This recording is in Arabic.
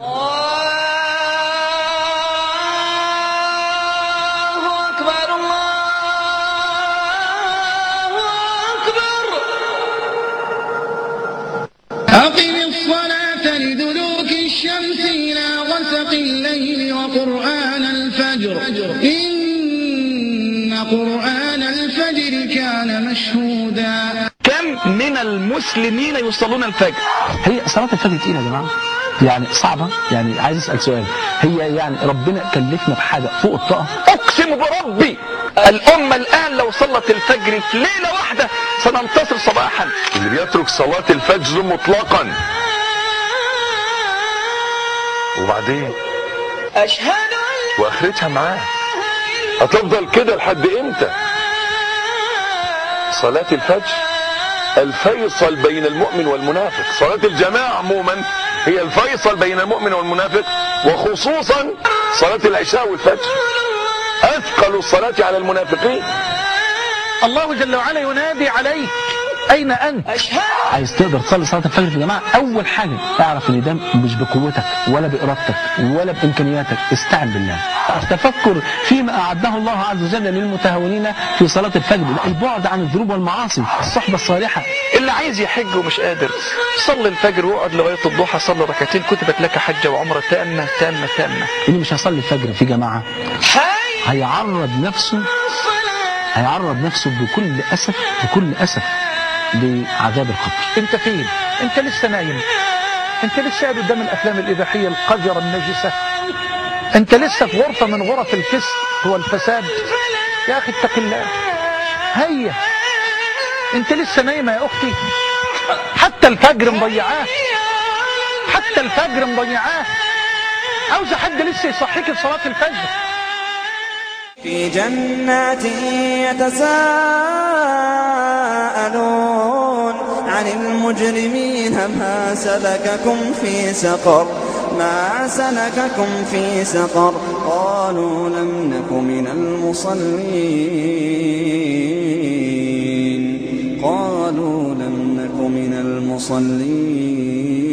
الله أكبر الله أكبر. أقم الصلاة لدلوك الشمس إلى غسق الليل وقرآن الفجر. إن قرآن الفجر كان مشهودا. كم من المسلمين يصلون الفجر؟ هي صلاة الفجر تقيلة يا جماعة. يعني صعبة؟ يعني عايز أسأل سؤال. هي يعني ربنا كلفنا بحاجة فوق الطاقة. أقسم بربي الأمة الآن لو صلت الفجر في ليلة واحدة سننتصر صباحا. اللي بيترك صلاة الفجر مطلقا. وبعدين؟ أشهد أن وآخرتها معاه. هتفضل كده لحد إمتى؟ صلاة الفجر؟ الفيصل بين المؤمن والمنافق. صلاة الجماعة عموما هي الفيصل بين المؤمن والمنافق وخصوصا صلاة العشاء والفجر. أثقل الصلاة على المنافقين. الله جل وعلا ينادي عليك أين أنت؟ أشهد. عايز تقدر تصلي صلاة الفجر في جماعة أول حاجة اعرف إن ده مش بقوتك ولا بإرادتك ولا بإمكانياتك. استعن بالله. التفكر فيما أعده الله عز وجل للمتهاونين في صلاة الفجر. البعد عن الذنوب والمعاصي. الصحبة الصالحة. اللي عايز يحج ومش قادر صلي الفجر واقعد لغاية الضحى صلي ركعتين. كتبت لك حجة وعمرة تامة تامة تامة. اللي مش هيصلي الفجر في جماعة. حي. هيعرض نفسه هيعرض نفسه بكل أسف بكل أسف. لعذاب القبر. انت فين انت لسه نايم. انت لسه قاعد قدام الأفلام الإباحية القذرة النجسة. انت لسه في غرفة من غرف الفسق والفساد. يا أخي اتق الله. هيا. انت لسه نايمة يا أختي. حتى الفجر مضيعاه. حتى الفجر مضيعاه. عاوزه حد لسه يصحيك لصلاه الفجر. في جنات يتساءلون عن المجرمين ما سلككم في سقر ما سلككم في سقر. قالوا لم نك من المصلين. قالوا لم نك من المصلين.